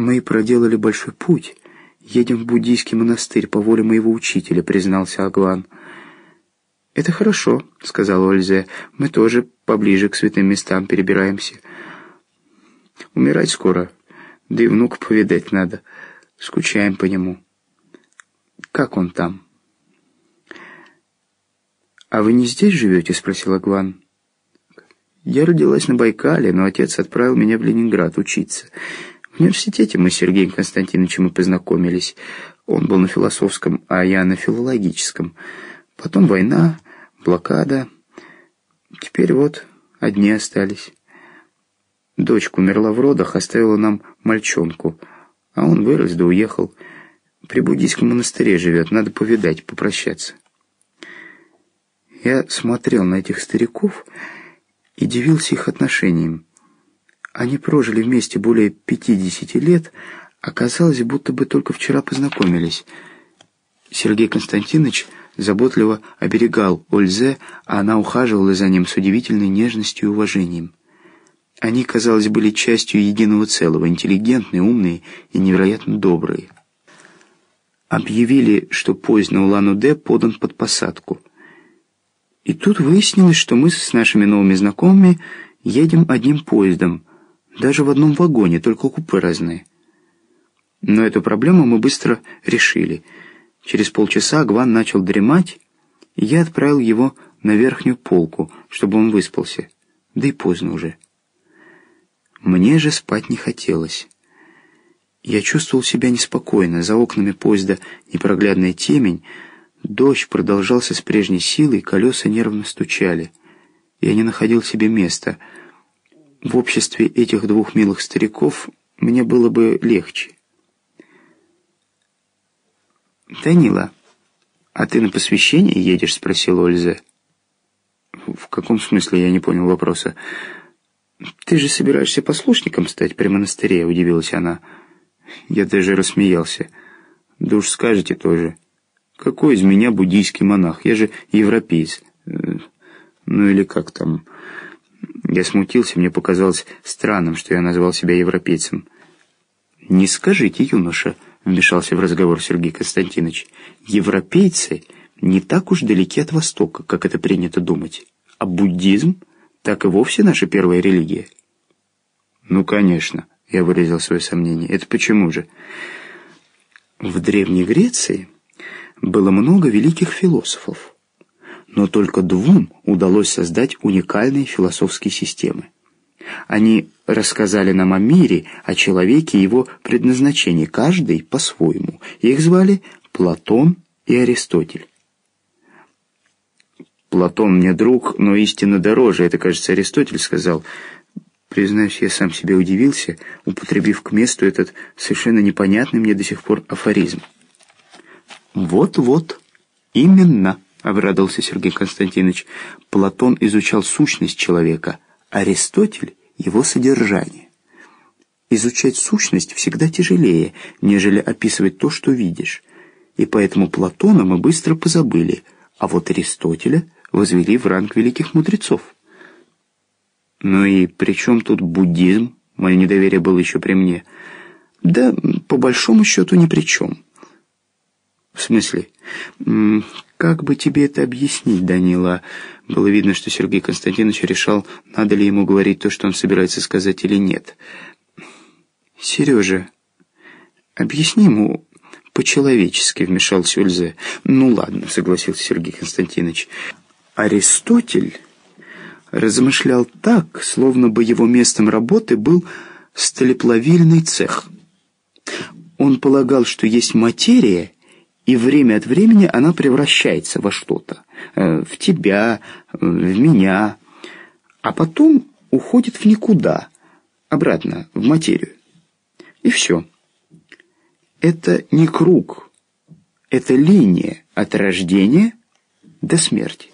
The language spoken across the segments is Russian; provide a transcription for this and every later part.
«Мы проделали большой путь. Едем в буддийский монастырь по воле моего учителя», — признался Аглан. «Это хорошо», — сказал Ользе. «Мы тоже поближе к святым местам перебираемся. Умирать скоро, да и внука повидать надо. Скучаем по нему. Как он там?» «А вы не здесь живете?» — спросил Аглан. «Я родилась на Байкале, но отец отправил меня в Ленинград учиться». Университете мы с Сергеем Константиновичем и познакомились. Он был на философском, а я на филологическом. Потом война, блокада. Теперь вот одни остались. Дочка умерла в родах, оставила нам мальчонку. А он вырос да уехал. При буддийском монастыре живет, надо повидать, попрощаться. Я смотрел на этих стариков и дивился их отношениям. Они прожили вместе более пятидесяти лет, оказалось, будто бы только вчера познакомились. Сергей Константинович заботливо оберегал Ользе, а она ухаживала за ним с удивительной нежностью и уважением. Они, казалось, были частью единого целого, интеллигентные, умные и невероятно добрые. Объявили, что поезд на Улан-Удэ подан под посадку. И тут выяснилось, что мы с нашими новыми знакомыми едем одним поездом – даже в одном вагоне, только купе разные. Но эту проблему мы быстро решили. Через полчаса Гван начал дремать, и я отправил его на верхнюю полку, чтобы он выспался. Да и поздно уже. Мне же спать не хотелось. Я чувствовал себя неспокойно. За окнами поезда непроглядная темень. Дождь продолжался с прежней силой, колеса нервно стучали. Я не находил себе места — в обществе этих двух милых стариков мне было бы легче. «Данила, а ты на посвящение едешь?» — спросила Ольза. «В каком смысле?» — я не понял вопроса. «Ты же собираешься послушником стать при монастыре?» — удивилась она. Я даже рассмеялся. «Да уж скажете тоже. Какой из меня буддийский монах? Я же европеец. Э, ну или как там...» Я смутился, мне показалось странным, что я назвал себя европейцем. «Не скажите, юноша», — вмешался в разговор Сергей Константинович, «европейцы не так уж далеки от Востока, как это принято думать, а буддизм так и вовсе наша первая религия». «Ну, конечно», — я выразил свое сомнение. «Это почему же?» В Древней Греции было много великих философов но только двум удалось создать уникальные философские системы. Они рассказали нам о мире, о человеке и его предназначении, каждый по-своему. Их звали Платон и Аристотель. «Платон мне друг, но истина дороже», это, кажется, Аристотель сказал. Признаюсь, я сам себе удивился, употребив к месту этот совершенно непонятный мне до сих пор афоризм. «Вот-вот, именно». — обрадовался Сергей Константинович. «Платон изучал сущность человека, Аристотель — его содержание. Изучать сущность всегда тяжелее, нежели описывать то, что видишь. И поэтому Платона мы быстро позабыли, а вот Аристотеля возвели в ранг великих мудрецов». «Ну и при чем тут буддизм?» Мое недоверие было еще при мне. «Да, по большому счету, ни при чем». «В смысле?» «Как бы тебе это объяснить, Данила?» Было видно, что Сергей Константинович решал, надо ли ему говорить то, что он собирается сказать, или нет. «Сережа, объясни ему по-человечески», — вмешался Ользе. «Ну ладно», — согласился Сергей Константинович. «Аристотель...» размышлял так, словно бы его местом работы был сталеплавильный цех. Он полагал, что есть материя, и время от времени она превращается во что-то. Э, в тебя, в меня. А потом уходит в никуда, обратно, в материю. И все. Это не круг. Это линия от рождения до смерти.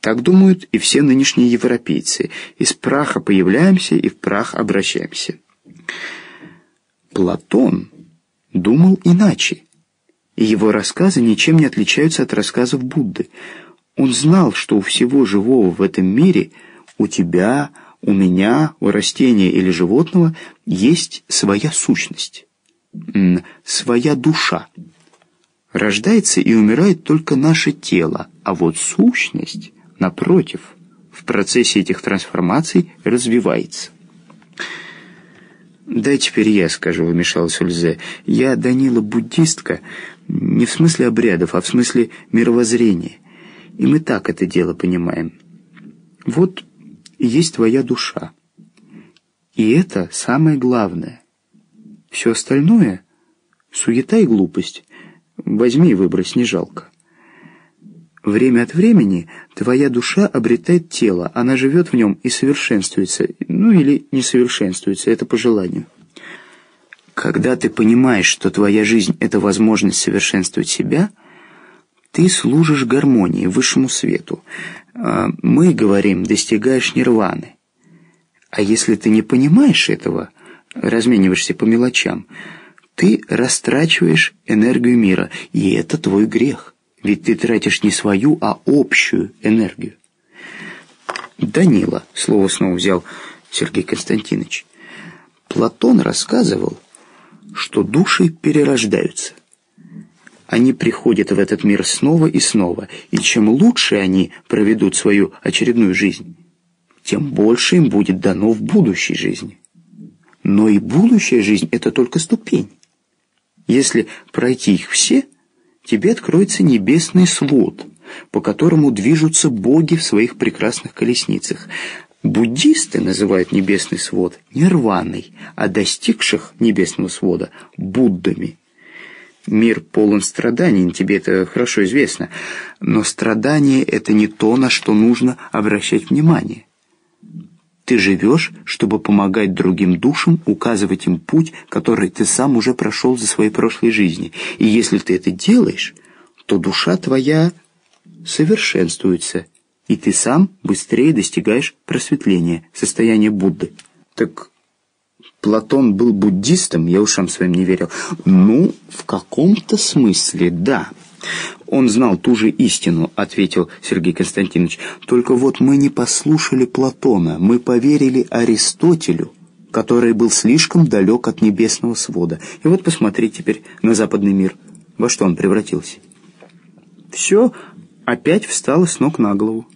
Так думают и все нынешние европейцы. Из праха появляемся и в прах обращаемся. Платон думал иначе и его рассказы ничем не отличаются от рассказов Будды. Он знал, что у всего живого в этом мире, у тебя, у меня, у растения или животного есть своя сущность, своя душа. Рождается и умирает только наше тело, а вот сущность, напротив, в процессе этих трансформаций развивается. «Да теперь я скажу», — вмешалась Ульзе. «Я, Данила, буддистка, не в смысле обрядов, а в смысле мировоззрения. И мы так это дело понимаем. Вот есть твоя душа. И это самое главное. Все остальное — суета и глупость. Возьми и выбрось, не жалко. Время от времени твоя душа обретает тело, она живет в нем и совершенствуется, ну или не совершенствуется, это по желанию. Когда ты понимаешь, что твоя жизнь — это возможность совершенствовать себя, ты служишь гармонии, высшему свету. А, мы говорим, достигаешь нирваны. А если ты не понимаешь этого, размениваешься по мелочам, ты растрачиваешь энергию мира, и это твой грех. Ведь ты тратишь не свою, а общую энергию. Данила, слово снова взял Сергей Константинович. Платон рассказывал, что души перерождаются. Они приходят в этот мир снова и снова, и чем лучше они проведут свою очередную жизнь, тем больше им будет дано в будущей жизни. Но и будущая жизнь — это только ступень. Если пройти их все — тебе откроется небесный свод, по которому движутся боги в своих прекрасных колесницах. Буддисты называют небесный свод нирваной, а достигших небесного свода – Буддами. Мир полон страданий, тебе это хорошо известно, но страдание – это не то, на что нужно обращать внимание. Ты живешь, чтобы помогать другим душам, указывать им путь, который ты сам уже прошел за своей прошлой жизни. И если ты это делаешь, то душа твоя совершенствуется, и ты сам быстрее достигаешь просветления, состояния Будды. Так Платон был буддистом, я ушам своим не верил. Ну, в каком-то смысле, да. «Он знал ту же истину», — ответил Сергей Константинович. «Только вот мы не послушали Платона, мы поверили Аристотелю» который был слишком далек от небесного свода. И вот посмотри теперь на западный мир. Во что он превратился? Все опять встало с ног на голову.